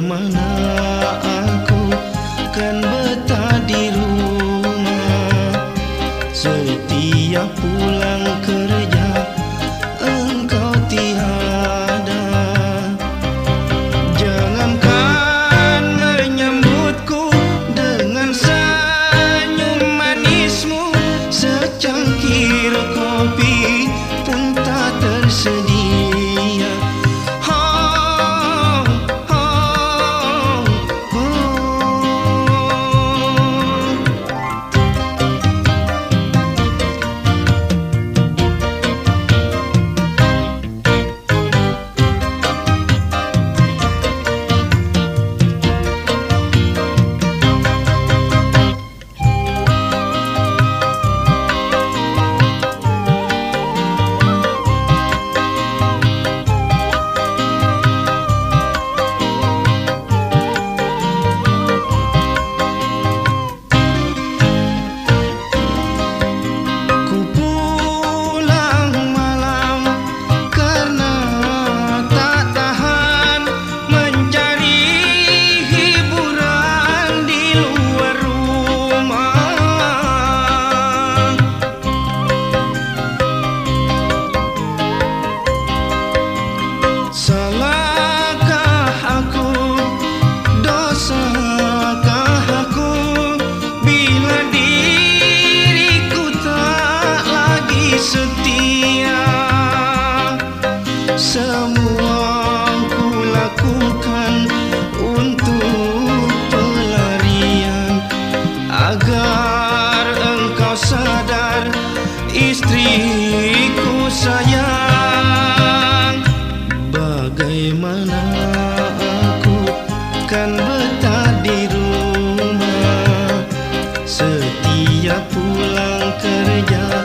ಮನಾ semua ku lakukan untuk pelarian. Agar engkau sadar istriku sayang. Bagaimana aku kan betah di rumah. Setiap pulang kerja